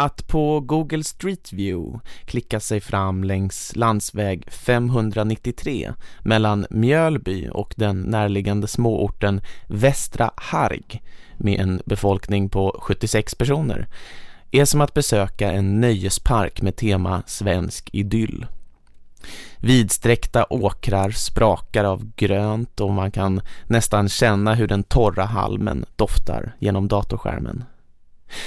Att på Google Street View klicka sig fram längs landsväg 593 mellan Mjölby och den närliggande småorten Västra Harg med en befolkning på 76 personer är som att besöka en nöjespark med tema svensk idyll. Vidsträckta åkrar sprakar av grönt och man kan nästan känna hur den torra halmen doftar genom datorskärmen.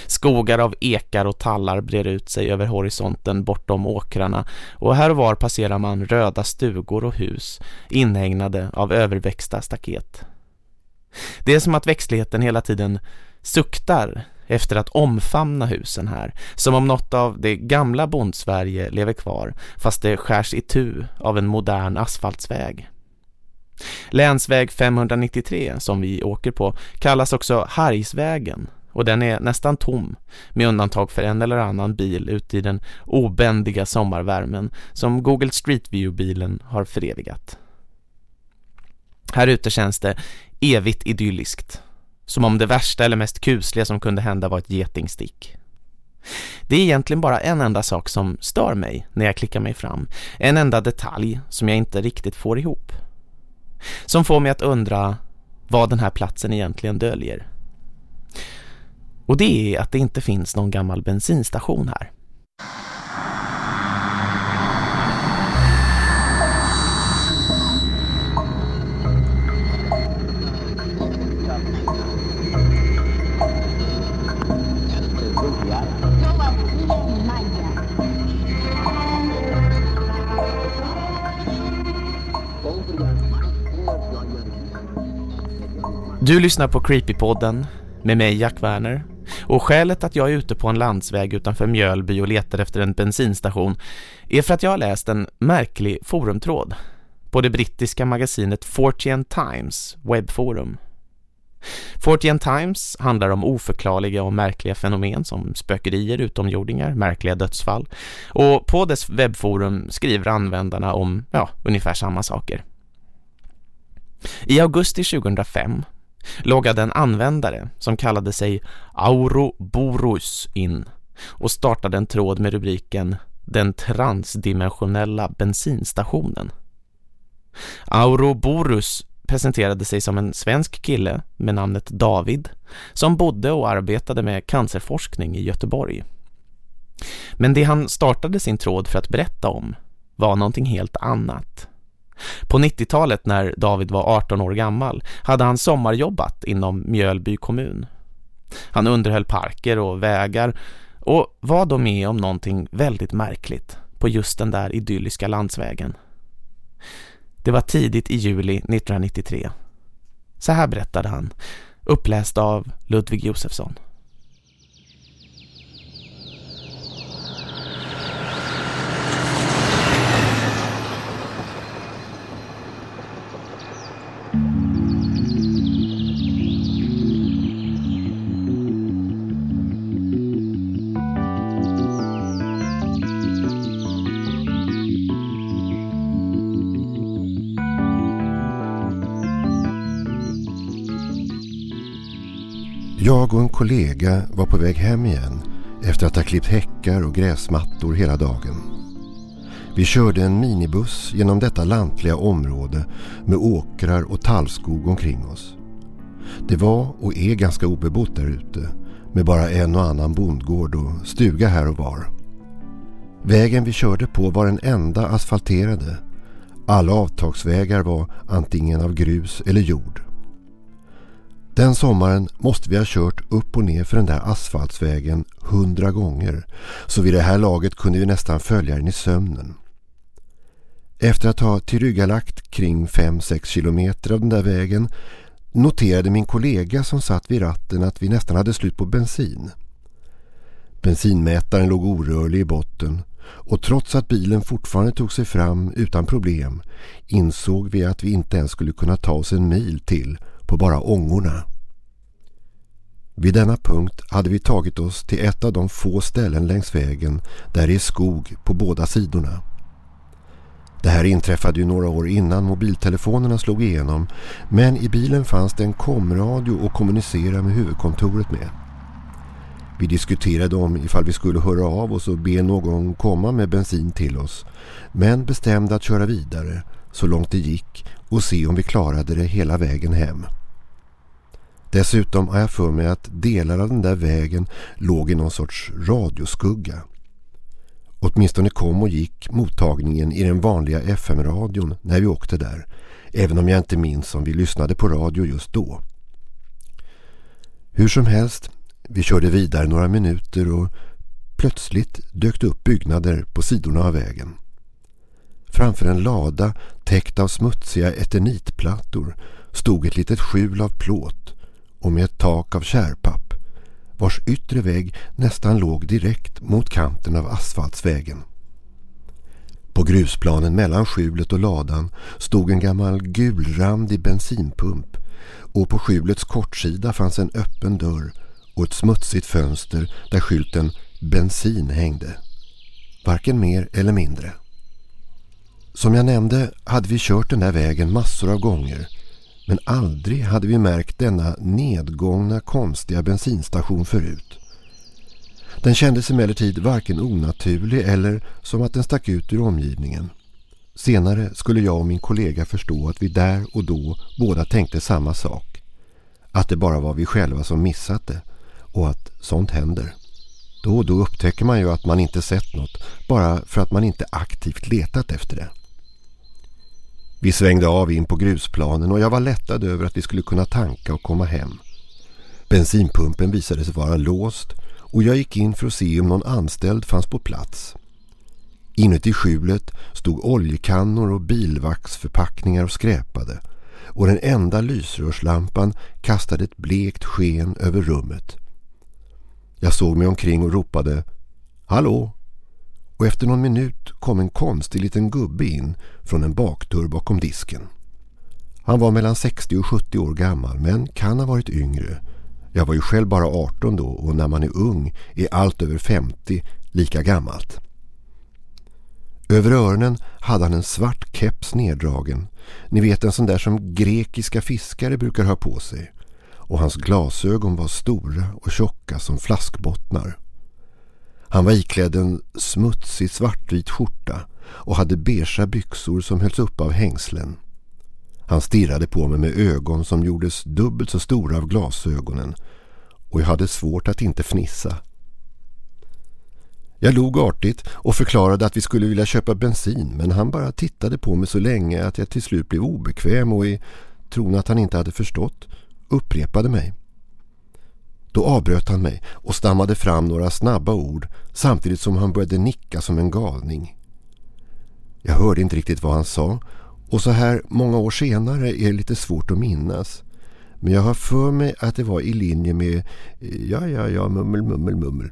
Skogar av ekar och tallar brer ut sig över horisonten bortom åkrarna och här och var passerar man röda stugor och hus inhägnade av överväxta staket. Det är som att växtligheten hela tiden suktar efter att omfamna husen här, som om något av det gamla bondsverige lever kvar fast det skärs i tu av en modern asfaltsväg. Länsväg 593 som vi åker på kallas också Hargsvägen och den är nästan tom med undantag för en eller annan bil ute i den obändiga sommarvärmen som Google Street View-bilen har förevigat. Här ute känns det evigt idylliskt, som om det värsta eller mest kusliga som kunde hända var ett getingstick. Det är egentligen bara en enda sak som stör mig när jag klickar mig fram, en enda detalj som jag inte riktigt får ihop. Som får mig att undra vad den här platsen egentligen döljer. Och det är att det inte finns någon gammal bensinstation här. Du lyssnar på Creepypodden med mig Jack Werner och skälet att jag är ute på en landsväg utanför Mjölby och letar efter en bensinstation är för att jag har läst en märklig forumtråd på det brittiska magasinet Fortean Times webbforum. Fortean Times handlar om oförklarliga och märkliga fenomen som spökerier, utomjordingar, märkliga dödsfall och på dess webbforum skriver användarna om ja, ungefär samma saker. I augusti 2005 loggade en användare som kallade sig Auroboros in och startade en tråd med rubriken Den transdimensionella bensinstationen. Auroborus presenterade sig som en svensk kille med namnet David som bodde och arbetade med cancerforskning i Göteborg. Men det han startade sin tråd för att berätta om var någonting helt annat. På 90-talet när David var 18 år gammal hade han sommarjobbat inom Mjölby kommun. Han underhöll parker och vägar och var då med om någonting väldigt märkligt på just den där idylliska landsvägen. Det var tidigt i juli 1993. Så här berättade han, uppläst av Ludvig Josefsson. Jag och en kollega var på väg hem igen efter att ha klippt häckar och gräsmattor hela dagen. Vi körde en minibuss genom detta lantliga område med åkrar och tallskog omkring oss. Det var och är ganska obebott där ute med bara en och annan bondgård och stuga här och var. Vägen vi körde på var den enda asfalterade. Alla avtagsvägar var antingen av grus eller jord. Den sommaren måste vi ha kört upp och ner för den där asfaltsvägen hundra gånger så vid det här laget kunde vi nästan följa den i sömnen. Efter att ha tillryggalagt kring 5-6 kilometer av den där vägen noterade min kollega som satt vid ratten att vi nästan hade slut på bensin. Bensinmätaren låg orörlig i botten och trots att bilen fortfarande tog sig fram utan problem insåg vi att vi inte ens skulle kunna ta oss en mil till på bara ångorna. Vid denna punkt hade vi tagit oss till ett av de få ställen längs vägen där det är skog på båda sidorna. Det här inträffade ju några år innan mobiltelefonerna slog igenom men i bilen fanns det en komradio att kommunicera med huvudkontoret med. Vi diskuterade om ifall vi skulle höra av oss och be någon komma med bensin till oss. Men bestämde att köra vidare så långt det gick och se om vi klarade det hela vägen hem. Dessutom har jag för mig att delar av den där vägen låg i någon sorts radioskugga. Åtminstone kom och gick mottagningen i den vanliga FM-radion när vi åkte där. Även om jag inte minns om vi lyssnade på radio just då. Hur som helst, vi körde vidare några minuter och plötsligt dök det upp byggnader på sidorna av vägen. Framför en lada täckt av smutsiga eternitplattor stod ett litet skjul av plåt och med ett tak av kärpapp vars yttre vägg nästan låg direkt mot kanten av asfaltsvägen. På grusplanen mellan skjulet och ladan stod en gammal gulrandig bensinpump och på skjulets kortsida fanns en öppen dörr och ett smutsigt fönster där skylten bensin hängde. Varken mer eller mindre. Som jag nämnde hade vi kört den där vägen massor av gånger men aldrig hade vi märkt denna nedgångna konstiga bensinstation förut. Den kändes emellertid varken onaturlig eller som att den stack ut ur omgivningen. Senare skulle jag och min kollega förstå att vi där och då båda tänkte samma sak. Att det bara var vi själva som missat det och att sånt händer. Då och då upptäcker man ju att man inte sett något bara för att man inte aktivt letat efter det. Vi svängde av in på grusplanen och jag var lättad över att vi skulle kunna tanka och komma hem. Bensinpumpen visade sig vara låst och jag gick in för att se om någon anställd fanns på plats. Inuti skjulet stod oljekannor och bilvaxförpackningar och skräpade och den enda lysrörslampan kastade ett blekt sken över rummet. Jag såg mig omkring och ropade Hallå! Och efter någon minut kom en konstig liten gubbe in från en bakdörr bakom disken. Han var mellan 60 och 70 år gammal men kan ha varit yngre. Jag var ju själv bara 18 då och när man är ung är allt över 50 lika gammalt. Över öronen hade han en svart keps neddragen. Ni vet en sån där som grekiska fiskare brukar ha på sig. Och hans glasögon var stora och tjocka som flaskbottnar. Han var iklädd en smutsig svartvit skjorta och hade beiga byxor som hölls upp av hängslen. Han stirrade på mig med ögon som gjordes dubbelt så stora av glasögonen och jag hade svårt att inte fnissa. Jag log artigt och förklarade att vi skulle vilja köpa bensin men han bara tittade på mig så länge att jag till slut blev obekväm och i tron att han inte hade förstått upprepade mig. Då avbröt han mig och stammade fram några snabba ord samtidigt som han började nicka som en galning. Jag hörde inte riktigt vad han sa och så här många år senare är det lite svårt att minnas. Men jag har för mig att det var i linje med ja, ja, ja, mummel, mummel, mummel.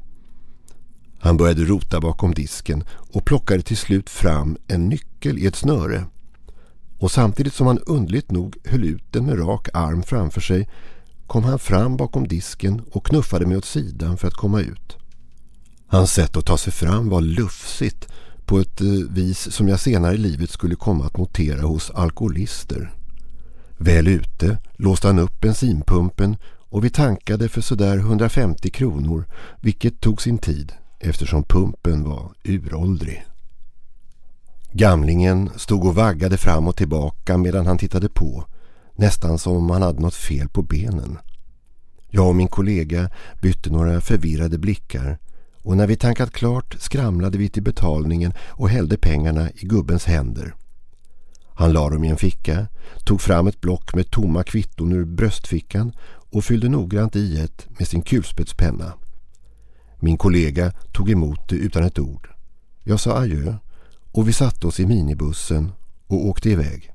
Han började rota bakom disken och plockade till slut fram en nyckel i ett snöre. Och samtidigt som han undligt nog höll ut den med rak arm framför sig kom han fram bakom disken och knuffade mig åt sidan för att komma ut. Hans sätt att ta sig fram var lufsigt på ett eh, vis som jag senare i livet skulle komma att notera hos alkoholister. Väl ute låste han upp bensinpumpen och vi tankade för sådär 150 kronor vilket tog sin tid eftersom pumpen var uråldrig. Gamlingen stod och vaggade fram och tillbaka medan han tittade på nästan som om han hade något fel på benen. Jag och min kollega bytte några förvirrade blickar och när vi tankat klart skramlade vi till betalningen och hällde pengarna i gubbens händer. Han la dem i en ficka, tog fram ett block med tomma kvitton ur bröstfickan och fyllde noggrant i ett med sin kulspetspenna. Min kollega tog emot det utan ett ord. Jag sa adjö och vi satte oss i minibussen och åkte iväg.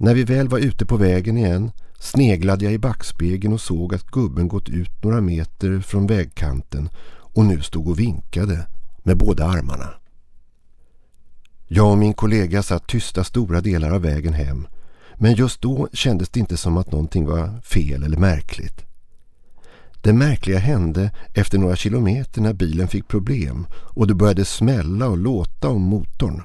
När vi väl var ute på vägen igen sneglade jag i backspegeln och såg att gubben gått ut några meter från vägkanten och nu stod och vinkade med båda armarna. Jag och min kollega satt tysta stora delar av vägen hem men just då kändes det inte som att någonting var fel eller märkligt. Det märkliga hände efter några kilometer när bilen fick problem och det började smälla och låta om motorn.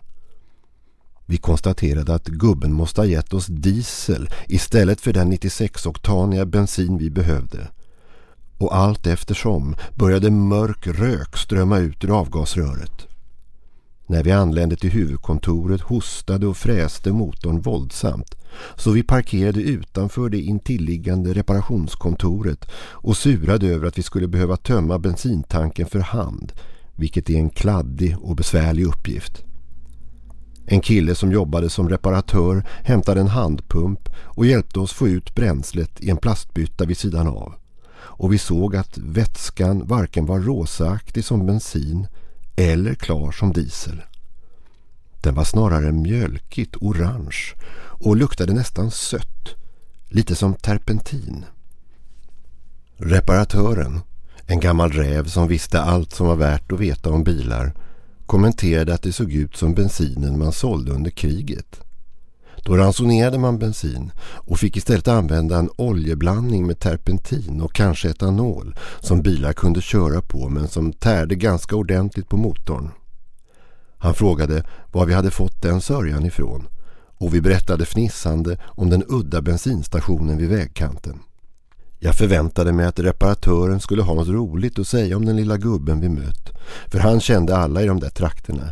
Vi konstaterade att gubben måste ha gett oss diesel istället för den 96-oktaniga bensin vi behövde. och allt eftersom började mörk rök strömma ut ur avgasröret. När vi anlände till huvudkontoret hostade och fräste motorn våldsamt så vi parkerade utanför det intilliggande reparationskontoret och surade över att vi skulle behöva tömma bensintanken för hand, vilket är en kladdig och besvärlig uppgift. En kille som jobbade som reparatör hämtade en handpump och hjälpte oss få ut bränslet i en plastbytta vid sidan av. Och vi såg att vätskan varken var rosaaktig som bensin eller klar som diesel. Den var snarare mjölkigt orange och luktade nästan sött, lite som terpentin. Reparatören, en gammal räv som visste allt som var värt att veta om bilar, kommenterade att det såg ut som bensinen man sålde under kriget. Då ransonerade man bensin och fick istället använda en oljeblandning med terpentin och kanske etanol som bilar kunde köra på men som tärde ganska ordentligt på motorn. Han frågade var vi hade fått den sörjan ifrån och vi berättade fnissande om den udda bensinstationen vid vägkanten. Jag förväntade mig att reparatören skulle ha något roligt att säga om den lilla gubben vi mött, för han kände alla i de där trakterna.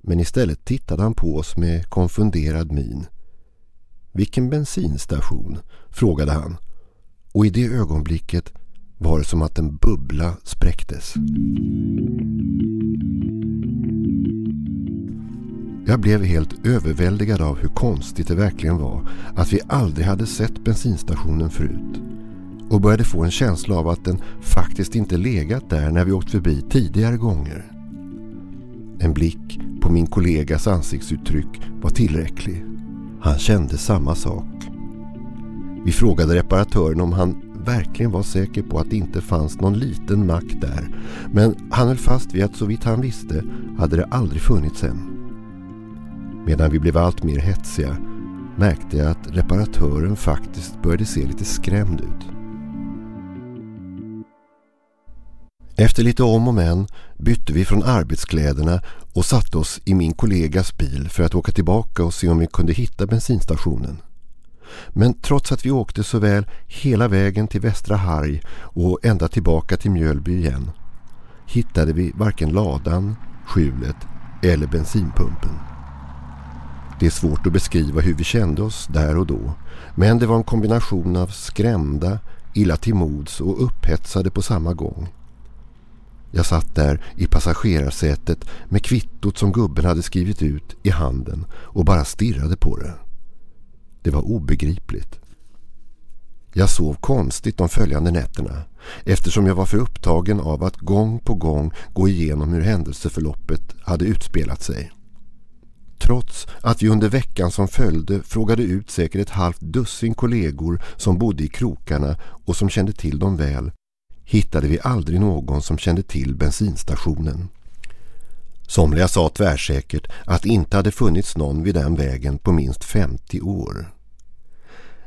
Men istället tittade han på oss med konfunderad min. Vilken bensinstation? frågade han. Och i det ögonblicket var det som att en bubbla spräcktes. Jag blev helt överväldigad av hur konstigt det verkligen var att vi aldrig hade sett bensinstationen förut och började få en känsla av att den faktiskt inte legat där när vi åkt förbi tidigare gånger. En blick på min kollegas ansiktsuttryck var tillräcklig. Han kände samma sak. Vi frågade reparatören om han verkligen var säker på att det inte fanns någon liten mack där men han höll fast vid att så vitt han visste hade det aldrig funnits en. Medan vi blev allt mer hetsiga märkte jag att reparatören faktiskt började se lite skrämd ut. Efter lite om och men bytte vi från arbetskläderna och satte oss i min kollegas bil för att åka tillbaka och se om vi kunde hitta bensinstationen. Men trots att vi åkte såväl hela vägen till Västra Harg och ända tillbaka till Mjölby igen hittade vi varken ladan, skjulet eller bensinpumpen. Det är svårt att beskriva hur vi kände oss där och då men det var en kombination av skrämda, illa till mods och upphetsade på samma gång. Jag satt där i passagerarsätet med kvittot som gubben hade skrivit ut i handen och bara stirrade på det. Det var obegripligt. Jag sov konstigt de följande nätterna eftersom jag var för upptagen av att gång på gång gå igenom hur händelseförloppet hade utspelat sig. Trots att vi under veckan som följde frågade ut säkert ett halvt dussin kollegor som bodde i krokarna och som kände till dem väl hittade vi aldrig någon som kände till bensinstationen. Somliga sa tvärsäkert att det inte hade funnits någon vid den vägen på minst 50 år.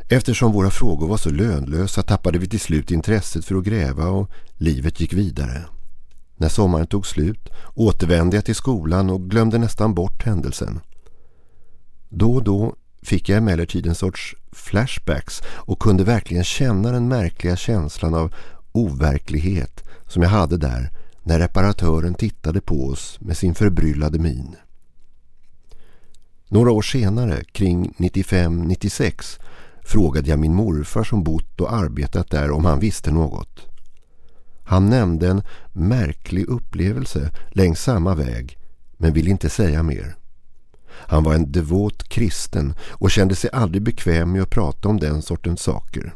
Eftersom våra frågor var så lönlösa tappade vi till slut intresset för att gräva och livet gick vidare. När sommaren tog slut återvände jag till skolan och glömde nästan bort händelsen. Då och då fick jag emellertid en sorts flashbacks och kunde verkligen känna den märkliga känslan av overklighet som jag hade där när reparatören tittade på oss med sin förbryllade min. Några år senare, kring 95-96, frågade jag min morfar som bott och arbetat där om han visste något. Han nämnde en märklig upplevelse längs samma väg men ville inte säga mer. Han var en devot kristen och kände sig aldrig bekväm med att prata om den sortens saker.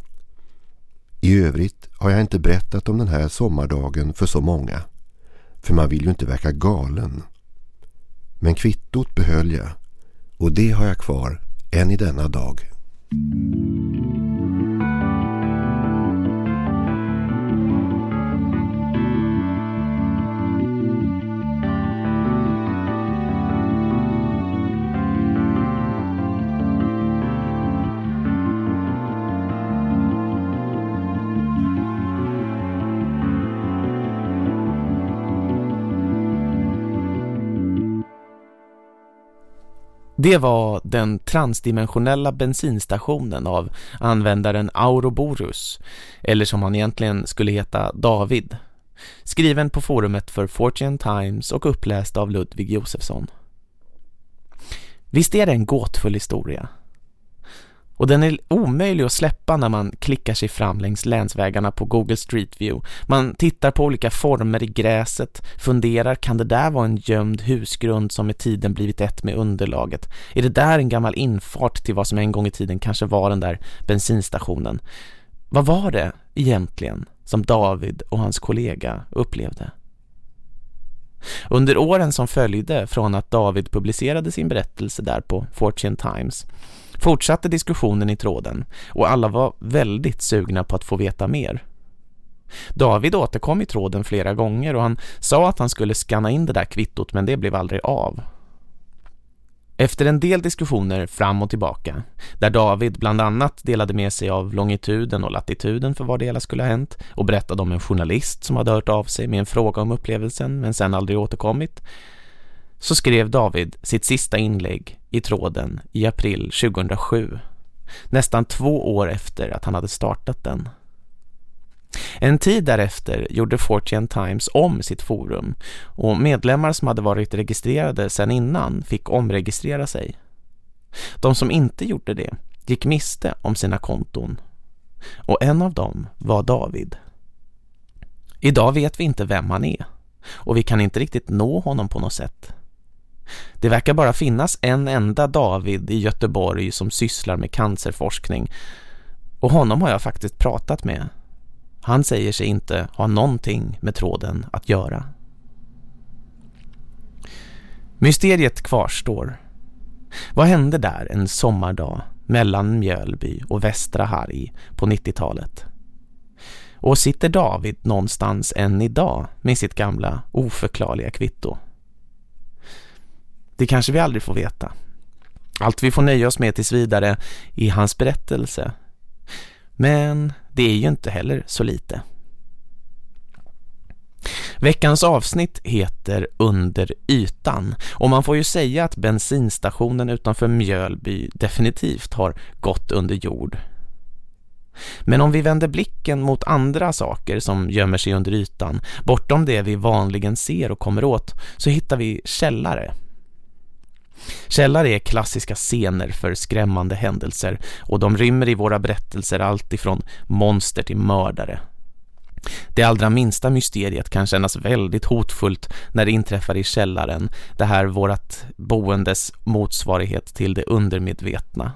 I övrigt har jag inte berättat om den här sommardagen för så många. För man vill ju inte verka galen. Men kvittot behöll jag och det har jag kvar än i denna dag. Det var den transdimensionella bensinstationen av användaren Auroborus, eller som han egentligen skulle heta David. Skriven på forumet för Fortune Times och uppläst av Ludvig Josefsson. Visst är det en gåtfull historia? Och den är omöjlig att släppa när man klickar sig fram längs länsvägarna på Google Street View. Man tittar på olika former i gräset, funderar, kan det där vara en gömd husgrund som med tiden blivit ett med underlaget? Är det där en gammal infart till vad som en gång i tiden kanske var den där bensinstationen? Vad var det egentligen som David och hans kollega upplevde? Under åren som följde från att David publicerade sin berättelse där på Fortune Times fortsatte diskussionen i tråden och alla var väldigt sugna på att få veta mer. David återkom i tråden flera gånger och han sa att han skulle skanna in det där kvittot men det blev aldrig av. Efter en del diskussioner fram och tillbaka, där David bland annat delade med sig av longituden och latituden för vad det hela skulle ha hänt och berättade om en journalist som hade hört av sig med en fråga om upplevelsen men sen aldrig återkommit, så skrev David sitt sista inlägg i tråden i april 2007, nästan två år efter att han hade startat den. En tid därefter gjorde Fortune Times om sitt forum och medlemmar som hade varit registrerade sedan innan fick omregistrera sig. De som inte gjorde det gick miste om sina konton och en av dem var David. Idag vet vi inte vem han är och vi kan inte riktigt nå honom på något sätt. Det verkar bara finnas en enda David i Göteborg som sysslar med cancerforskning och honom har jag faktiskt pratat med. Han säger sig inte ha någonting med tråden att göra. Mysteriet kvarstår. Vad hände där en sommardag mellan Mjölby och Västra Harg på 90-talet? Och sitter David någonstans än idag med sitt gamla oförklarliga kvitto? Det kanske vi aldrig får veta. Allt vi får nöja oss med tills vidare är hans berättelse. Men det är ju inte heller så lite. Veckans avsnitt heter Under ytan och man får ju säga att bensinstationen utanför Mjölby definitivt har gått under jord. Men om vi vänder blicken mot andra saker som gömmer sig under ytan, bortom det vi vanligen ser och kommer åt, så hittar vi källare- Källare är klassiska scener för skrämmande händelser och de rymmer i våra berättelser allt ifrån monster till mördare. Det allra minsta mysteriet kan kännas väldigt hotfullt när det inträffar i källaren, det här vårt boendes motsvarighet till det undermedvetna.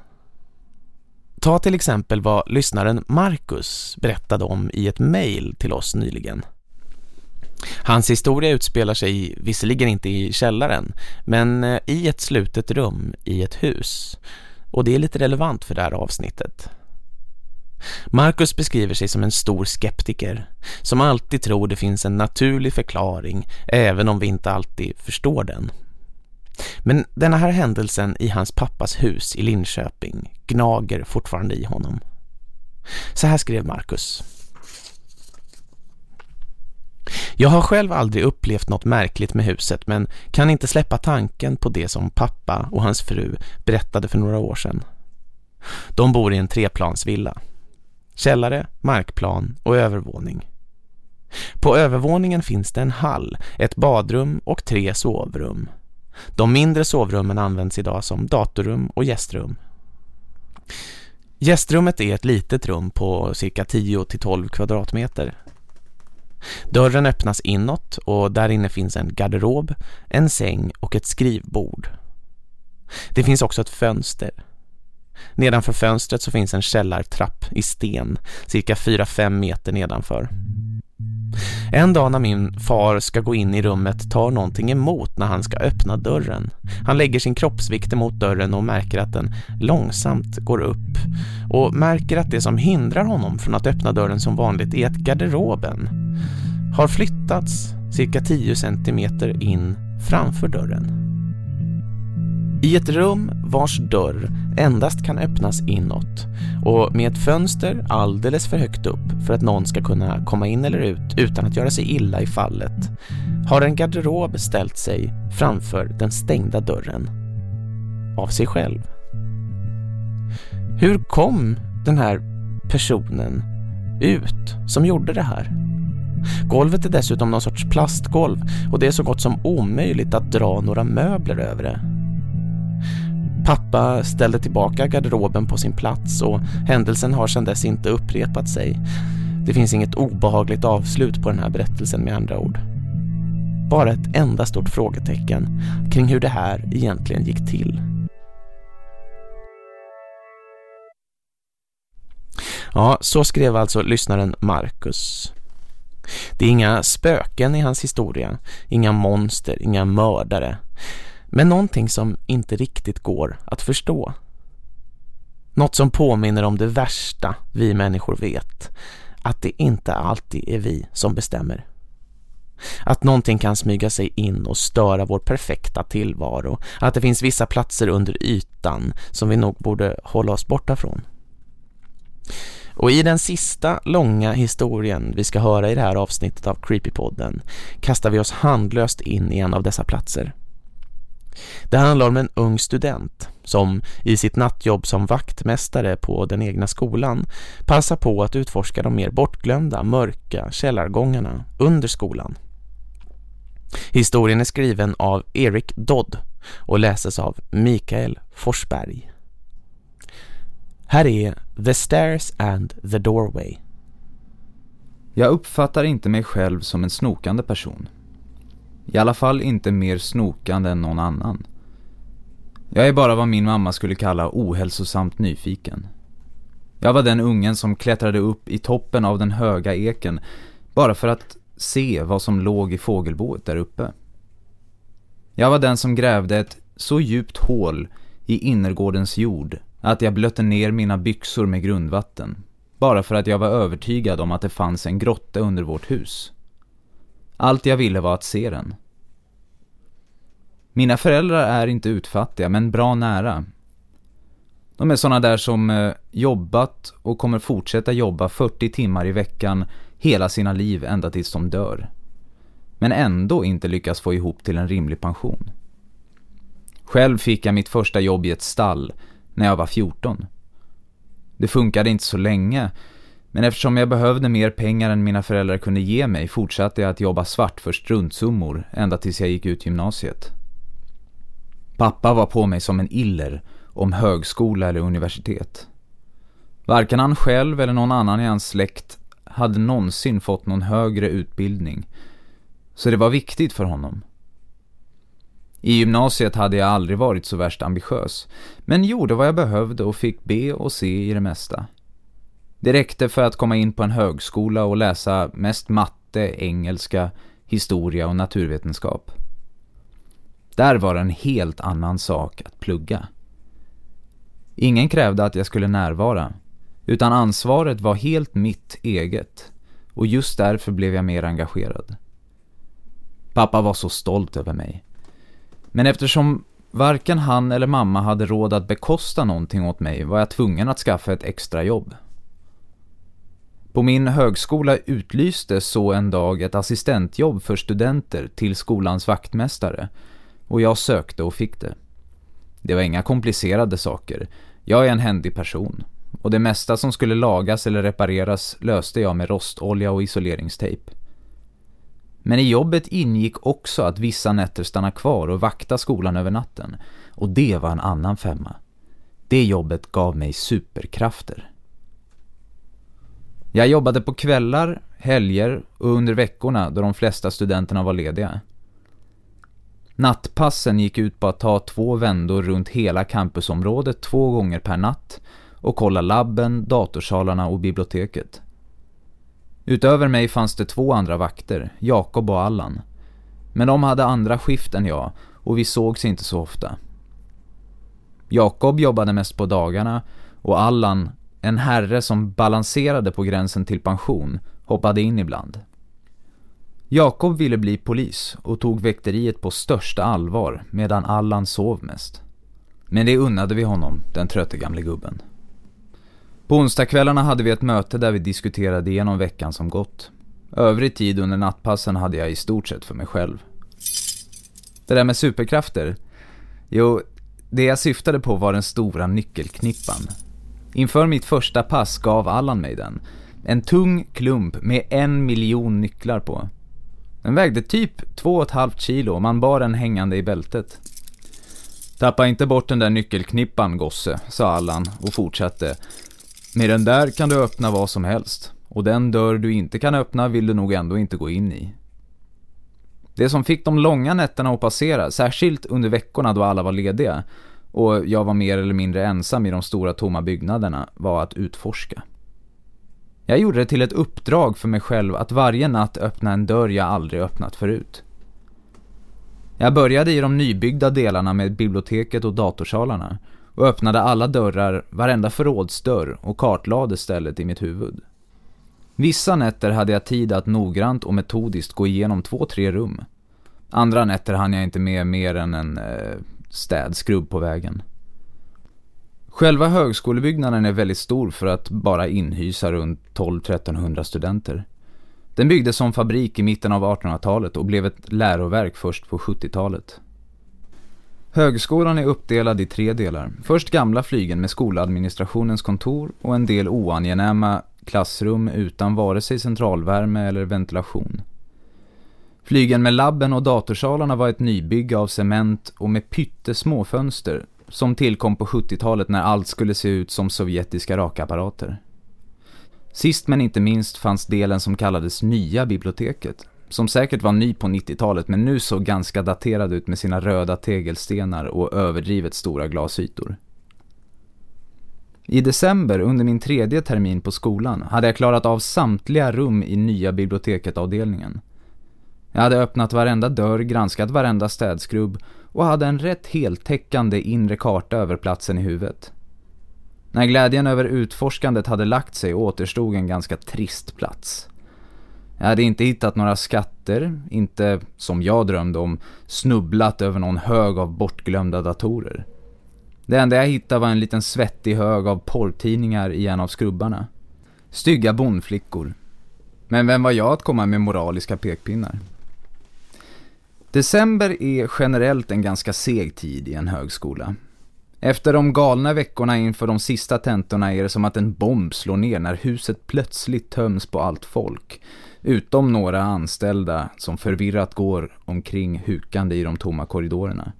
Ta till exempel vad lyssnaren Marcus berättade om i ett mejl till oss nyligen. Hans historia utspelar sig visserligen inte i källaren men eh, i ett slutet rum i ett hus. Och det är lite relevant för det här avsnittet. Marcus beskriver sig som en stor skeptiker som alltid tror det finns en naturlig förklaring även om vi inte alltid förstår den. Men denna här händelsen i hans pappas hus i Linköping gnager fortfarande i honom. Så här skrev Marcus. Jag har själv aldrig upplevt något märkligt med huset men kan inte släppa tanken på det som pappa och hans fru berättade för några år sedan. De bor i en treplansvilla. Källare, markplan och övervåning. På övervåningen finns det en hall, ett badrum och tre sovrum. De mindre sovrummen används idag som datorrum och gästrum. Gästrummet är ett litet rum på cirka 10-12 kvadratmeter. Dörren öppnas inåt och där inne finns en garderob, en säng och ett skrivbord. Det finns också ett fönster. Nedanför fönstret så finns en källartrapp i sten, cirka 4-5 meter nedanför. En dag när min far ska gå in i rummet tar någonting emot när han ska öppna dörren. Han lägger sin kroppsvikt emot dörren och märker att den långsamt går upp. Och märker att det som hindrar honom från att öppna dörren som vanligt är att garderoben har flyttats cirka 10 cm in framför dörren. I ett rum vars dörr endast kan öppnas inåt och med ett fönster alldeles för högt upp för att någon ska kunna komma in eller ut utan att göra sig illa i fallet har en garderob ställt sig framför den stängda dörren. av sig själv. Hur kom den här personen ut som gjorde det här? Golvet är dessutom någon sorts plastgolv och det är så gott som omöjligt att dra några möbler över det. Pappa ställde tillbaka garderoben på sin plats och händelsen har sedan dess inte upprepat sig. Det finns inget obehagligt avslut på den här berättelsen med andra ord. Bara ett enda stort frågetecken kring hur det här egentligen gick till. Ja, så skrev alltså lyssnaren Marcus. Det är inga spöken i hans historia, inga monster, inga mördare. Men någonting som inte riktigt går att förstå. Något som påminner om det värsta vi människor vet. Att det inte alltid är vi som bestämmer. Att någonting kan smyga sig in och störa vår perfekta tillvaro. Att det finns vissa platser under ytan som vi nog borde hålla oss borta från. Och i den sista långa historien vi ska höra i det här avsnittet av Creepypodden kastar vi oss handlöst in i en av dessa platser. Det handlar om en ung student som i sitt nattjobb som vaktmästare på den egna skolan passar på att utforska de mer bortglömda, mörka källargångarna under skolan. Historien är skriven av Erik Dodd och läses av Mikael Forsberg. Här är The Stairs and the Doorway. Jag uppfattar inte mig själv som en snokande person. I alla fall inte mer snokande än någon annan. Jag är bara vad min mamma skulle kalla ohälsosamt nyfiken. Jag var den ungen som klättrade upp i toppen av den höga eken bara för att se vad som låg i fågelboet där uppe. Jag var den som grävde ett så djupt hål i innergårdens jord att jag blötte ner mina byxor med grundvatten. Bara för att jag var övertygad om att det fanns en grotta under vårt hus. Allt jag ville var att se den. Mina föräldrar är inte utfattiga, men bra nära. De är såna där som eh, jobbat och kommer fortsätta jobba 40 timmar i veckan hela sina liv ända tills de dör. Men ändå inte lyckas få ihop till en rimlig pension. Själv fick jag mitt första jobb i ett stall när jag var 14. Det funkade inte så länge, men eftersom jag behövde mer pengar än mina föräldrar kunde ge mig fortsatte jag att jobba svart för struntsummor ända tills jag gick ut gymnasiet. Pappa var på mig som en iller om högskola eller universitet. Varken han själv eller någon annan i hans släkt hade någonsin fått någon högre utbildning. Så det var viktigt för honom. I gymnasiet hade jag aldrig varit så värst ambitiös, men gjorde vad jag behövde och fick B och C i det mesta. Det räckte för att komma in på en högskola och läsa mest matte, engelska, historia och naturvetenskap. Där var det en helt annan sak att plugga. Ingen krävde att jag skulle närvara, utan ansvaret var helt mitt eget och just därför blev jag mer engagerad. Pappa var så stolt över mig. Men eftersom varken han eller mamma hade råd att bekosta någonting åt mig var jag tvungen att skaffa ett extra jobb. På min högskola utlystes så en dag ett assistentjobb för studenter till skolans vaktmästare och jag sökte och fick det. Det var inga komplicerade saker. Jag är en händig person och det mesta som skulle lagas eller repareras löste jag med rostolja och isoleringstejp. Men i jobbet ingick också att vissa nätter stanna kvar och vakta skolan över natten. Och det var en annan femma. Det jobbet gav mig superkrafter. Jag jobbade på kvällar, helger och under veckorna då de flesta studenterna var lediga. Nattpassen gick ut på att ta två vändor runt hela campusområdet två gånger per natt och kolla labben, datorsalarna och biblioteket. Utöver mig fanns det två andra vakter, Jakob och Allan. Men de hade andra skift än jag och vi sågs inte så ofta. Jakob jobbade mest på dagarna och Allan, en herre som balanserade på gränsen till pension, hoppade in ibland. Jakob ville bli polis och tog väkteriet på största allvar medan Allan sov mest. Men det unnade vi honom, den trötte gamle gubben. På onsdagskvällarna hade vi ett möte där vi diskuterade igenom veckan som gått. Övrig tid under nattpassen hade jag i stort sett för mig själv. Det där med superkrafter. Jo, Det jag syftade på var den stora nyckelknippan. Inför mitt första pass gav Allan mig den. En tung klump med en miljon nycklar på. Den vägde typ två och ett halvt kilo och man bar den hängande i bältet. Tappa inte bort den där nyckelknippan, gosse, sa Allan och fortsatte. Med den där kan du öppna vad som helst. Och den dörr du inte kan öppna vill du nog ändå inte gå in i. Det som fick de långa nätterna att passera, särskilt under veckorna då alla var lediga och jag var mer eller mindre ensam i de stora tomma byggnaderna, var att utforska. Jag gjorde det till ett uppdrag för mig själv att varje natt öppna en dörr jag aldrig öppnat förut. Jag började i de nybyggda delarna med biblioteket och datorsalarna och öppnade alla dörrar, varenda förrådsdörr och kartlade stället i mitt huvud. Vissa nätter hade jag tid att noggrant och metodiskt gå igenom två, tre rum. Andra nätter hann jag inte med mer än en eh, städskrubb på vägen. Själva högskolebyggnaden är väldigt stor för att bara inhysa runt 12-1300 studenter. Den byggdes som fabrik i mitten av 1800-talet och blev ett läroverk först på 70-talet. Högskolan är uppdelad i tre delar. Först gamla flygen med skoladministrationens kontor och en del oangenäma klassrum utan vare sig centralvärme eller ventilation. Flygen med labben och datorsalarna var ett nybygge av cement och med pyttesmå fönster som tillkom på 70-talet när allt skulle se ut som sovjetiska rakapparater. Sist men inte minst fanns delen som kallades Nya biblioteket, som säkert var ny på 90-talet men nu såg ganska daterad ut med sina röda tegelstenar och överdrivet stora glasytor. I december under min tredje termin på skolan hade jag klarat av samtliga rum i Nya biblioteket-avdelningen. Jag hade öppnat varenda dörr, granskat varenda städskrubb och hade en rätt heltäckande inre karta över platsen i huvudet. När glädjen över utforskandet hade lagt sig återstod en ganska trist plats. Jag hade inte hittat några skatter, inte, som jag drömde om, snubblat över någon hög av bortglömda datorer. Det enda jag hittade var en liten svettig hög av porrtidningar i en av skrubbarna. Stygga bondflickor. Men vem var jag att komma med moraliska pekpinnar? December är generellt en ganska seg tid i en högskola. Efter de galna veckorna inför de sista tentorna är det som att en bomb slår ner när huset plötsligt töms på allt folk. Utom några anställda som förvirrat går omkring hukande i de tomma korridorerna.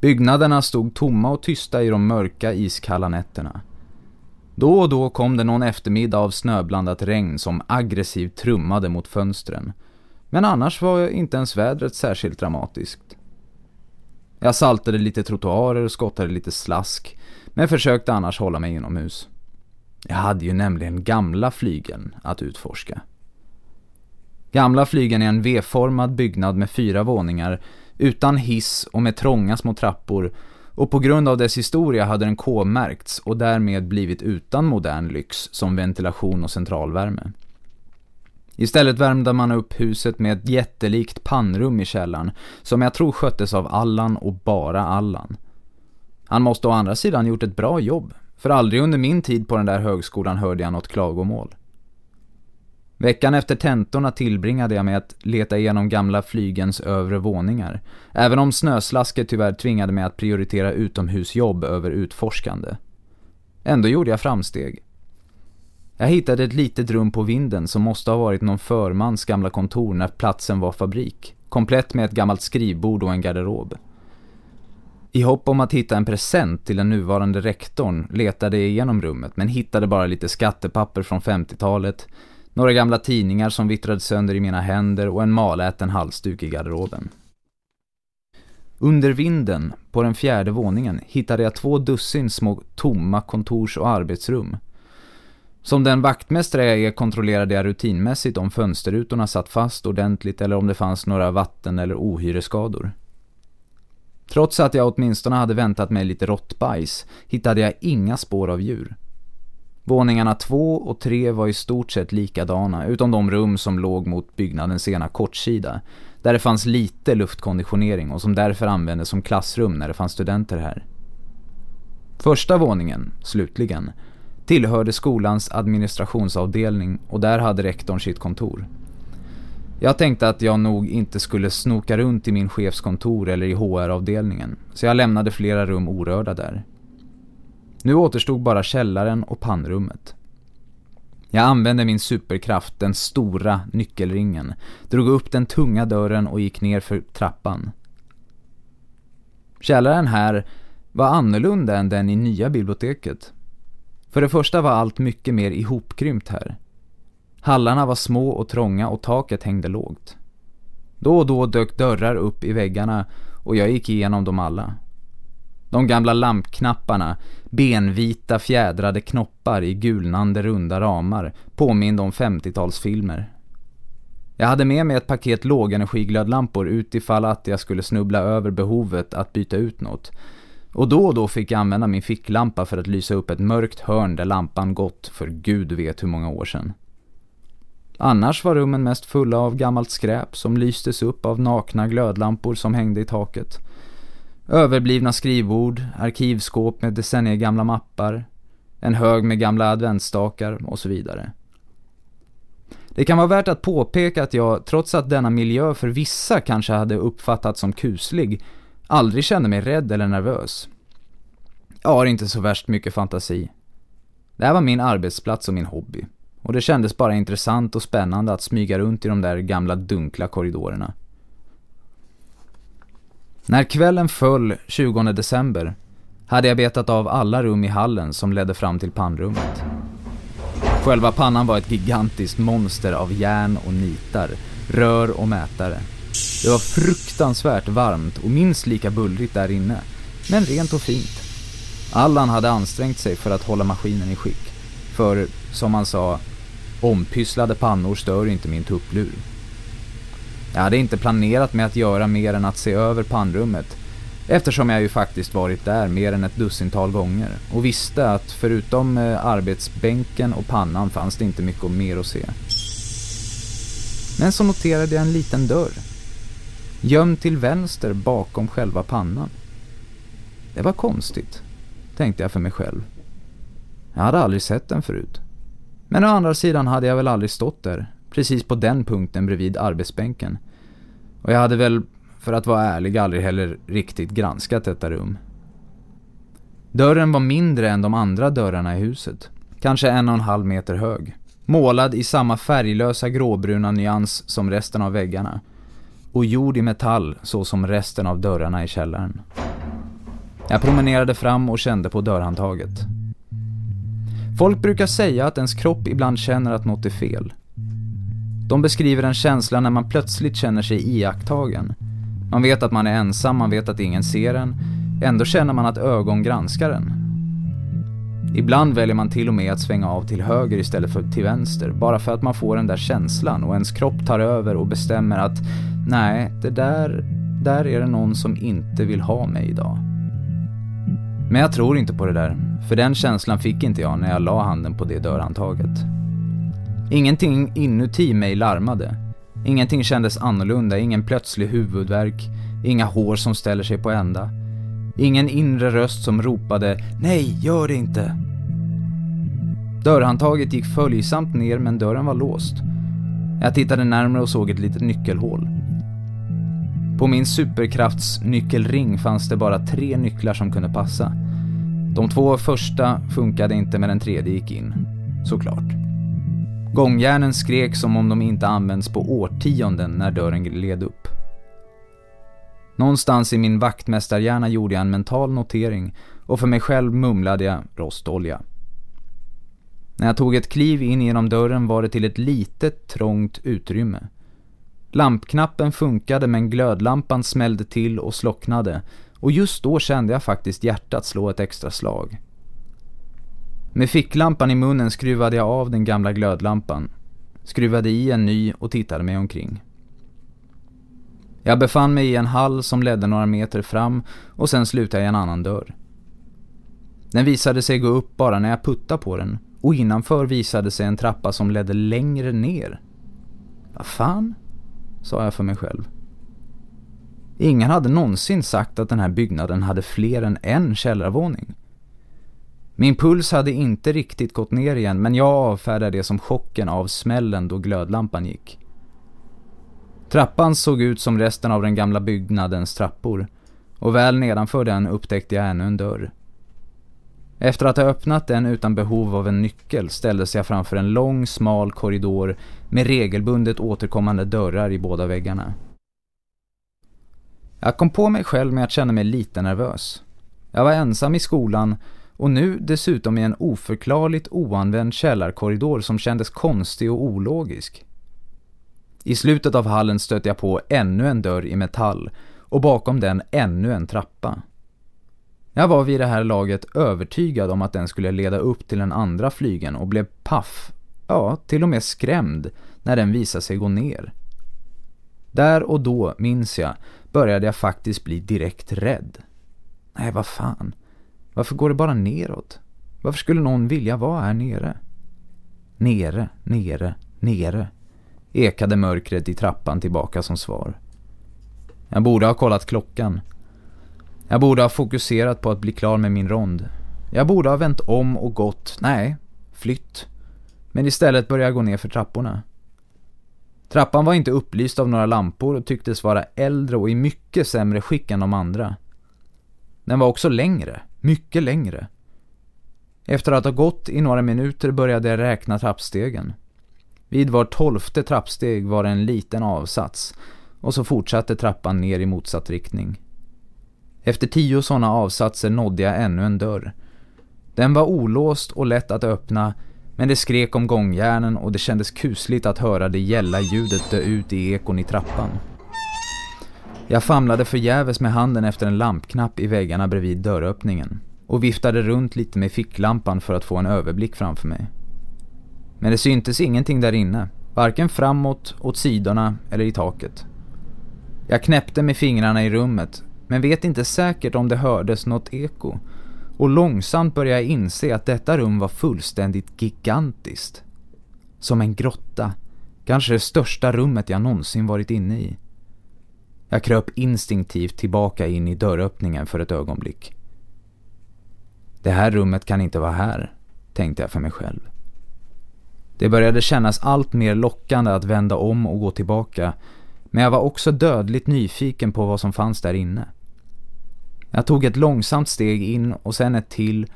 Byggnaderna stod tomma och tysta i de mörka iskalla nätterna. Då och då kom det någon eftermiddag av snöblandat regn som aggressivt trummade mot fönstren- men annars var inte ens vädret särskilt dramatiskt. Jag saltade lite trottoarer och skottade lite slask, men försökte annars hålla mig inomhus. Jag hade ju nämligen gamla flygen att utforska. Gamla flygen är en V-formad byggnad med fyra våningar, utan hiss och med trånga små trappor och på grund av dess historia hade den K-märkts och därmed blivit utan modern lyx som ventilation och centralvärme. Istället värmde man upp huset med ett jättelikt pannrum i källaren som jag tror sköttes av Allan och bara Allan. Han måste å andra sidan gjort ett bra jobb, för aldrig under min tid på den där högskolan hörde jag något klagomål. Veckan efter tentorna tillbringade jag med att leta igenom gamla flygens övre våningar, även om snöslasket tyvärr tvingade mig att prioritera utomhusjobb över utforskande. Ändå gjorde jag framsteg. Jag hittade ett litet rum på vinden som måste ha varit någon förmans gamla kontor när platsen var fabrik. Komplett med ett gammalt skrivbord och en garderob. I hopp om att hitta en present till den nuvarande rektorn letade jag igenom rummet men hittade bara lite skattepapper från 50-talet, några gamla tidningar som vittrade sönder i mina händer och en maläten halsduk i garderoben. Under vinden, på den fjärde våningen, hittade jag två dussin små tomma kontors- och arbetsrum- som den vaktmästare jag är kontrollerade jag rutinmässigt om fönsterrutorna satt fast ordentligt eller om det fanns några vatten- eller ohyreskador. Trots att jag åtminstone hade väntat mig lite råttbajs hittade jag inga spår av djur. Våningarna två och tre var i stort sett likadana utom de rum som låg mot byggnadens ena kortsida där det fanns lite luftkonditionering och som därför användes som klassrum när det fanns studenter här. Första våningen, slutligen, tillhörde skolans administrationsavdelning och där hade rektorn sitt kontor. Jag tänkte att jag nog inte skulle snoka runt i min chefskontor eller i HR-avdelningen, så jag lämnade flera rum orörda där. Nu återstod bara källaren och pannrummet. Jag använde min superkraft, den stora nyckelringen, drog upp den tunga dörren och gick ner för trappan. Källaren här var annorlunda än den i nya biblioteket. För det första var allt mycket mer ihopkrympt här. Hallarna var små och trånga och taket hängde lågt. Då och då dök dörrar upp i väggarna och jag gick igenom dem alla. De gamla lampknapparna, benvita fjädrade knoppar i gulnande runda ramar, påminde om 50-talsfilmer. Jag hade med mig ett paket lågenergiglödlampor utifall att jag skulle snubbla över behovet att byta ut något. Och då och då fick jag använda min ficklampa för att lysa upp ett mörkt hörn där lampan gått för gud vet hur många år sedan. Annars var rummen mest fulla av gammalt skräp som lystes upp av nakna glödlampor som hängde i taket. Överblivna skrivbord, arkivskåp med decenniegamla mappar, en hög med gamla adventstakar och så vidare. Det kan vara värt att påpeka att jag, trots att denna miljö för vissa kanske hade uppfattats som kuslig, aldrig kände mig rädd eller nervös. Jag har inte så värst mycket fantasi. Det här var min arbetsplats och min hobby. Och det kändes bara intressant och spännande att smyga runt i de där gamla dunkla korridorerna. När kvällen föll 20 december hade jag betat av alla rum i hallen som ledde fram till pannrummet. Själva pannan var ett gigantiskt monster av järn och nitar, rör och mätare. Det var fruktansvärt varmt och minst lika bullrigt där inne, men rent och fint. Allan hade ansträngt sig för att hålla maskinen i skick. För, som han sa, ompysslade pannor stör inte min tupplur. Jag hade inte planerat med att göra mer än att se över pannrummet eftersom jag ju faktiskt varit där mer än ett dussintal gånger och visste att förutom eh, arbetsbänken och pannan fanns det inte mycket mer att se. Men så noterade jag en liten dörr. Gömd till vänster bakom själva pannan. Det var konstigt, tänkte jag för mig själv. Jag hade aldrig sett den förut. Men å andra sidan hade jag väl aldrig stått där, precis på den punkten bredvid arbetsbänken. Och jag hade väl, för att vara ärlig, aldrig heller riktigt granskat detta rum. Dörren var mindre än de andra dörrarna i huset. Kanske en och en halv meter hög. Målad i samma färglösa gråbruna nyans som resten av väggarna. Och gjord i metall så som resten av dörrarna i källaren. Jag promenerade fram och kände på dörrhandtaget. Folk brukar säga att ens kropp ibland känner att något är fel. De beskriver en känsla när man plötsligt känner sig iakttagen. Man vet att man är ensam, man vet att ingen ser en. Ändå känner man att ögon granskar en. Ibland väljer man till och med att svänga av till höger istället för till vänster, bara för att man får den där känslan och ens kropp tar över och bestämmer att nej, det där, där är det någon som inte vill ha mig idag. Men jag tror inte på det där, för den känslan fick inte jag när jag la handen på det dörrhandtaget. Ingenting inuti mig larmade. Ingenting kändes annorlunda, ingen plötslig huvudvärk, inga hår som ställer sig på ända. Ingen inre röst som ropade ”Nej, gör det inte!” Dörrhandtaget gick följsamt ner men dörren var låst. Jag tittade närmare och såg ett litet nyckelhål. På min superkraftsnyckelring fanns det bara tre nycklar som kunde passa. De två första funkade inte men den tredje gick in. Såklart. Gångjärnen skrek som om de inte använts på årtionden när dörren gled upp. Någonstans i min vaktmästarhjärna gjorde jag en mental notering och för mig själv mumlade jag rostolja. När jag tog ett kliv in genom dörren var det till ett litet, trångt utrymme. Lampknappen funkade men glödlampan smällde till och slocknade och just då kände jag faktiskt hjärtat slå ett extra slag. Med ficklampan i munnen skruvade jag av den gamla glödlampan, skruvade i en ny och tittade mig omkring. Jag befann mig i en hall som ledde några meter fram och sen slutade jag en annan dörr. Den visade sig gå upp bara när jag puttade på den och innanför visade sig en trappa som ledde längre ner. Vad fan? sa jag för mig själv. Ingen hade någonsin sagt att den här byggnaden hade fler än en källarvåning. Min puls hade inte riktigt gått ner igen men jag avfärdade det som chocken av smällen då glödlampan gick. Trappan såg ut som resten av den gamla byggnadens trappor och väl nedanför den upptäckte jag ännu en dörr. Efter att ha öppnat den utan behov av en nyckel ställdes jag framför en lång, smal korridor med regelbundet återkommande dörrar i båda väggarna. Jag kom på mig själv med att känna mig lite nervös. Jag var ensam i skolan och nu dessutom i en oförklarligt oanvänd källarkorridor som kändes konstig och ologisk. I slutet av hallen stötte jag på ännu en dörr i metall och bakom den ännu en trappa. Jag var vid det här laget övertygad om att den skulle leda upp till den andra flygen och blev paff, ja till och med skrämd när den visade sig gå ner. Där och då, minns jag, började jag faktiskt bli direkt rädd. Nej, vad fan. Varför går det bara neråt? Varför skulle någon vilja vara här nere? Nere, nere, nere. Ekade mörkret i trappan tillbaka som svar. Jag borde ha kollat klockan. Jag borde ha fokuserat på att bli klar med min rond. Jag borde ha vänt om och gått, nej, flytt. Men istället började jag gå ner för trapporna. Trappan var inte upplyst av några lampor och tycktes vara äldre och i mycket sämre skick än de andra. Den var också längre, mycket längre. Efter att ha gått i några minuter började jag räkna trappstegen. Vid var tolfte trappsteg var en liten avsats och så fortsatte trappan ner i motsatt riktning. Efter tio sådana avsatser nådde jag ännu en dörr. Den var olåst och lätt att öppna men det skrek om gångjärnen och det kändes kusligt att höra det gälla ljudet dö ut i ekon i trappan. Jag famlade förgäves med handen efter en lampknapp i väggarna bredvid dörröppningen och viftade runt lite med ficklampan för att få en överblick framför mig. Men det syntes ingenting där inne, varken framåt, åt sidorna eller i taket. Jag knäppte med fingrarna i rummet, men vet inte säkert om det hördes något eko. Och långsamt började jag inse att detta rum var fullständigt gigantiskt. Som en grotta, kanske det största rummet jag någonsin varit inne i. Jag kröp instinktivt tillbaka in i dörröppningen för ett ögonblick. Det här rummet kan inte vara här, tänkte jag för mig själv. Det började kännas allt mer lockande att vända om och gå tillbaka, men jag var också dödligt nyfiken på vad som fanns där inne. Jag tog ett långsamt steg in och sen ett till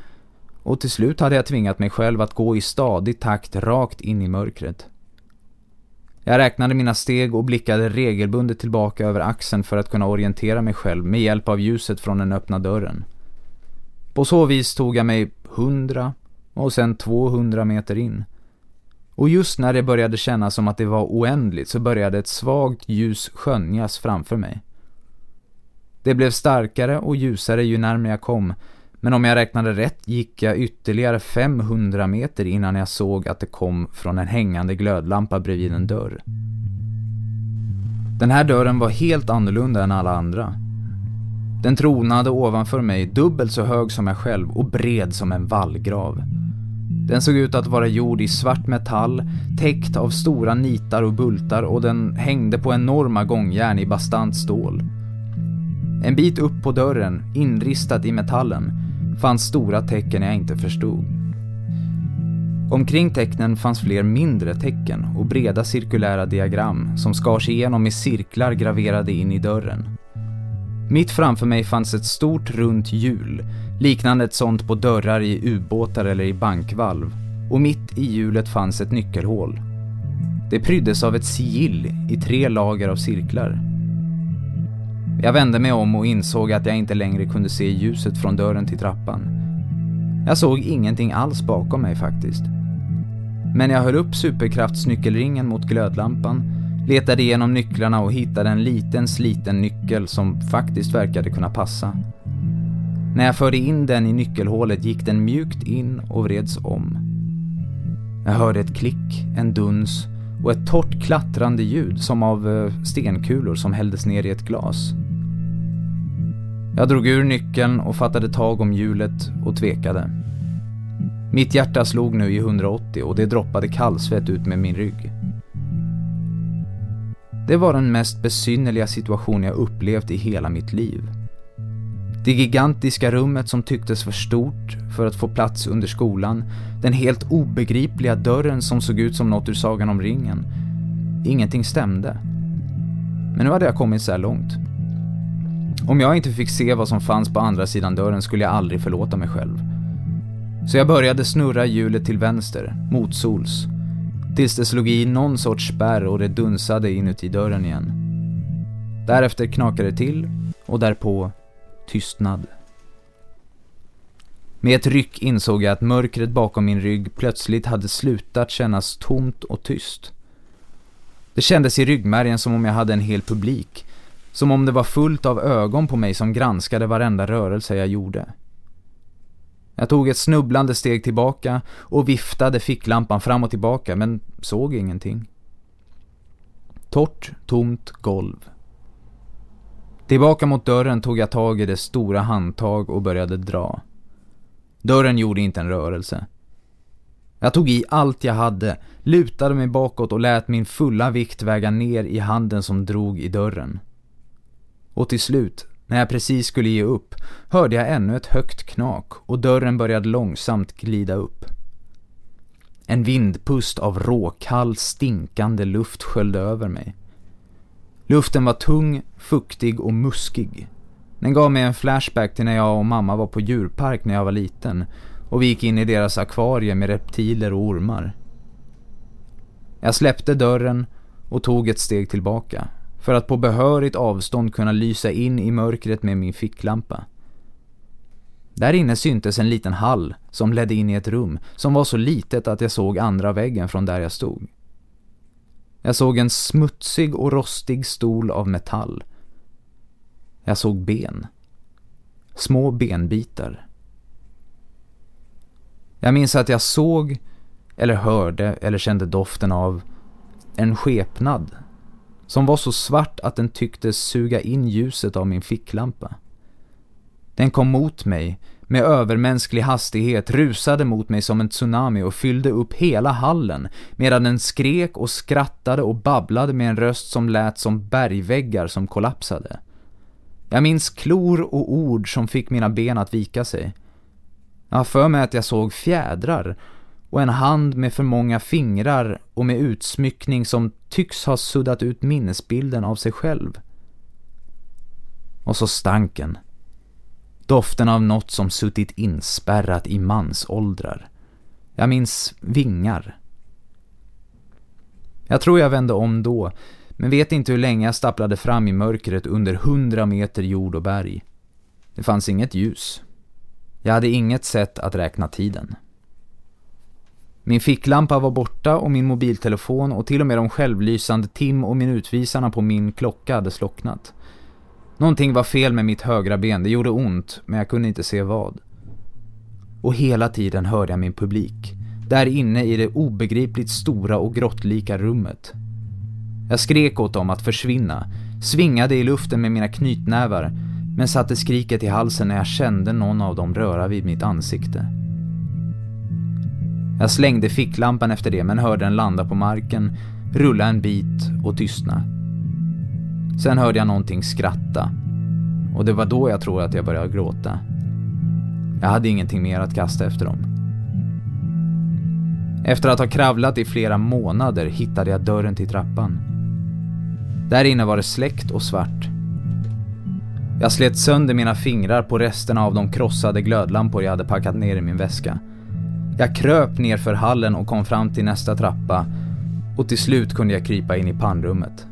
och till slut hade jag tvingat mig själv att gå i stadig takt rakt in i mörkret. Jag räknade mina steg och blickade regelbundet tillbaka över axeln för att kunna orientera mig själv med hjälp av ljuset från den öppna dörren. På så vis tog jag mig 100 och sen 200 meter in. Och just när det började kännas som att det var oändligt så började ett svagt ljus skönjas framför mig. Det blev starkare och ljusare ju närmare jag kom, men om jag räknade rätt gick jag ytterligare 500 meter innan jag såg att det kom från en hängande glödlampa bredvid en dörr. Den här dörren var helt annorlunda än alla andra. Den tronade ovanför mig, dubbelt så hög som jag själv och bred som en vallgrav. Den såg ut att vara gjord i svart metall, täckt av stora nitar och bultar och den hängde på enorma gångjärn i bastant stål. En bit upp på dörren, inristat i metallen, fanns stora tecken jag inte förstod. Omkring tecknen fanns fler mindre tecken och breda cirkulära diagram som skars igenom med cirklar graverade in i dörren. Mitt framför mig fanns ett stort runt hjul, liknande ett sånt på dörrar i ubåtar eller i bankvalv, och mitt i hjulet fanns ett nyckelhål. Det pryddes av ett sigill i tre lager av cirklar. Jag vände mig om och insåg att jag inte längre kunde se ljuset från dörren till trappan. Jag såg ingenting alls bakom mig faktiskt. Men jag höll upp superkraftsnyckelringen mot glödlampan, letade igenom nycklarna och hittade en liten sliten nyckel som faktiskt verkade kunna passa. När jag förde in den i nyckelhålet gick den mjukt in och vreds om. Jag hörde ett klick, en duns och ett torrt klattrande ljud som av eh, stenkulor som hälldes ner i ett glas. Jag drog ur nyckeln och fattade tag om hjulet och tvekade. Mitt hjärta slog nu i 180 och det droppade kallsvett ut med min rygg. Det var den mest besynnerliga situation jag upplevt i hela mitt liv. Det gigantiska rummet som tycktes för stort för att få plats under skolan, den helt obegripliga dörren som såg ut som något ur Sagan om ringen. Ingenting stämde. Men nu hade jag kommit så här långt. Om jag inte fick se vad som fanns på andra sidan dörren skulle jag aldrig förlåta mig själv. Så jag började snurra hjulet till vänster, motsols. Tills det slog i någon sorts spärr och det dunsade inuti dörren igen. Därefter knakade det till och därpå tystnad. Med ett ryck insåg jag att mörkret bakom min rygg plötsligt hade slutat kännas tomt och tyst. Det kändes i ryggmärgen som om jag hade en hel publik. Som om det var fullt av ögon på mig som granskade varenda rörelse jag gjorde. Jag tog ett snubblande steg tillbaka och viftade ficklampan fram och tillbaka men såg ingenting. Torrt, tomt golv. Tillbaka mot dörren tog jag tag i det stora handtag och började dra. Dörren gjorde inte en rörelse. Jag tog i allt jag hade, lutade mig bakåt och lät min fulla vikt väga ner i handen som drog i dörren. Och till slut, när jag precis skulle ge upp, hörde jag ännu ett högt knak och dörren började långsamt glida upp. En vindpust av råkall, stinkande luft sköljde över mig. Luften var tung, fuktig och muskig. Den gav mig en flashback till när jag och mamma var på djurpark när jag var liten och vi gick in i deras akvarium med reptiler och ormar. Jag släppte dörren och tog ett steg tillbaka för att på behörigt avstånd kunna lysa in i mörkret med min ficklampa. Där inne syntes en liten hall som ledde in i ett rum som var så litet att jag såg andra väggen från där jag stod. Jag såg en smutsig och rostig stol av metall. Jag såg ben. Små benbitar. Jag minns att jag såg, eller hörde, eller kände doften av en skepnad som var så svart att den tycktes suga in ljuset av min ficklampa. Den kom mot mig med övermänsklig hastighet, rusade mot mig som en tsunami och fyllde upp hela hallen medan den skrek och skrattade och babblade med en röst som lät som bergväggar som kollapsade. Jag minns klor och ord som fick mina ben att vika sig. Jag har för mig att jag såg fjädrar och en hand med för många fingrar och med utsmyckning som tycks ha suddat ut minnesbilden av sig själv. Och så stanken. Doften av något som suttit inspärrat i mansåldrar. Jag minns vingar. Jag tror jag vände om då, men vet inte hur länge jag stapplade fram i mörkret under hundra meter jord och berg. Det fanns inget ljus. Jag hade inget sätt att räkna tiden. Min ficklampa var borta och min mobiltelefon och till och med de självlysande tim- och minutvisarna på min klocka hade slocknat. Någonting var fel med mitt högra ben, det gjorde ont, men jag kunde inte se vad. Och hela tiden hörde jag min publik, där inne i det obegripligt stora och grottlika rummet. Jag skrek åt dem att försvinna, svingade i luften med mina knytnävar, men satte skriket i halsen när jag kände någon av dem röra vid mitt ansikte. Jag slängde ficklampan efter det men hörde den landa på marken, rulla en bit och tystna. Sen hörde jag någonting skratta. Och det var då jag tror att jag började gråta. Jag hade ingenting mer att kasta efter dem. Efter att ha kravlat i flera månader hittade jag dörren till trappan. Där inne var det släckt och svart. Jag slet sönder mina fingrar på resterna av de krossade glödlampor jag hade packat ner i min väska. Jag kröp ner för hallen och kom fram till nästa trappa och till slut kunde jag krypa in i pannrummet.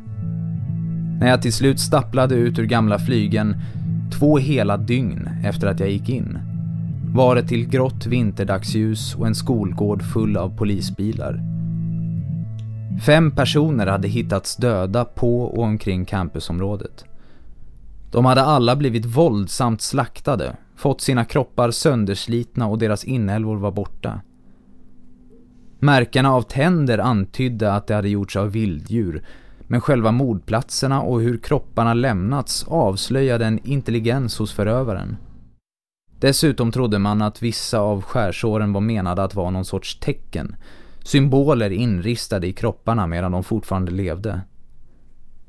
När jag till slut stapplade ut ur gamla flygen två hela dygn efter att jag gick in var det till grått vinterdagsljus och en skolgård full av polisbilar. Fem personer hade hittats döda på och omkring campusområdet. De hade alla blivit våldsamt slaktade, fått sina kroppar sönderslitna och deras inälvor var borta. Märkena av tänder antydde att det hade gjorts av vilddjur men själva mordplatserna och hur kropparna lämnats avslöjade en intelligens hos förövaren. Dessutom trodde man att vissa av skärsåren var menade att vara någon sorts tecken, symboler inristade i kropparna medan de fortfarande levde.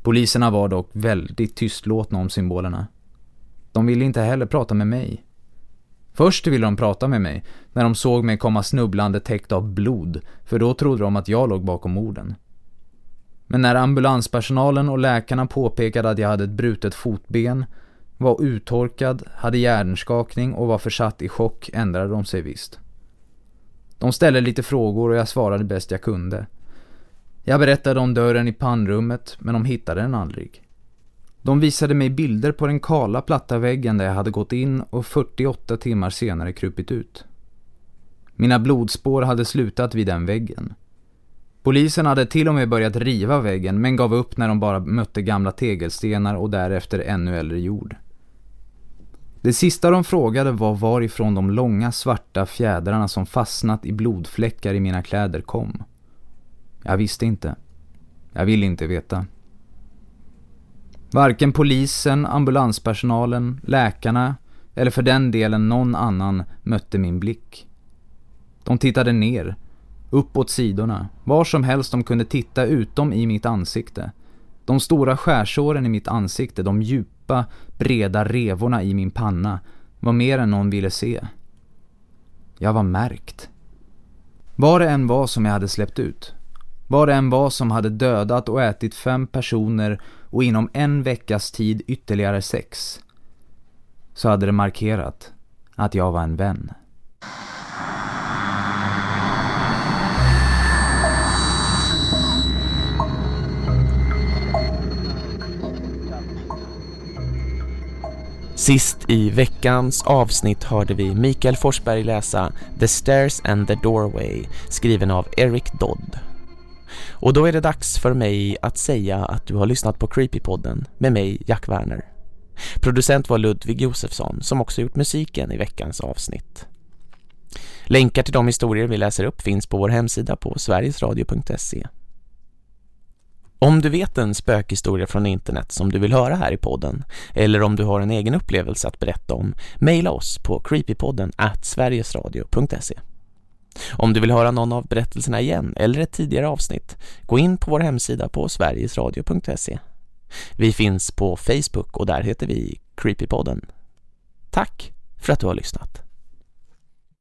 Poliserna var dock väldigt tystlåtna om symbolerna. De ville inte heller prata med mig. Först ville de prata med mig när de såg mig komma snubblande täckt av blod, för då trodde de att jag låg bakom morden. Men när ambulanspersonalen och läkarna påpekade att jag hade ett brutet fotben, var uttorkad, hade hjärnskakning och var försatt i chock ändrade de sig visst. De ställde lite frågor och jag svarade bäst jag kunde. Jag berättade om dörren i pannrummet men de hittade den aldrig. De visade mig bilder på den kala platta väggen där jag hade gått in och 48 timmar senare krupit ut. Mina blodspår hade slutat vid den väggen. Polisen hade till och med börjat riva väggen men gav upp när de bara mötte gamla tegelstenar och därefter ännu äldre jord. Det sista de frågade var varifrån de långa svarta fjädrarna som fastnat i blodfläckar i mina kläder kom. Jag visste inte. Jag ville inte veta. Varken polisen, ambulanspersonalen, läkarna eller för den delen någon annan mötte min blick. De tittade ner, uppåt sidorna, var som helst de kunde titta utom i mitt ansikte. De stora skärsåren i mitt ansikte, de djupa, breda revorna i min panna var mer än någon ville se. Jag var märkt. Var det än var som jag hade släppt ut, var det än var som hade dödat och ätit fem personer och inom en veckas tid ytterligare sex, så hade det markerat att jag var en vän. Sist i veckans avsnitt hörde vi Mikael Forsberg läsa The Stairs and the Doorway skriven av Eric Dodd. Och då är det dags för mig att säga att du har lyssnat på Creepypodden med mig, Jack Werner. Producent var Ludvig Josefsson som också gjort musiken i veckans avsnitt. Länkar till de historier vi läser upp finns på vår hemsida på sverigesradio.se. Om du vet en spökhistoria från internet som du vill höra här i podden eller om du har en egen upplevelse att berätta om, mejla oss på creepypodden at sverigesradio.se. Om du vill höra någon av berättelserna igen eller ett tidigare avsnitt, gå in på vår hemsida på sverigesradio.se. Vi finns på Facebook och där heter vi Creepypodden. Tack för att du har lyssnat.